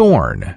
thorn.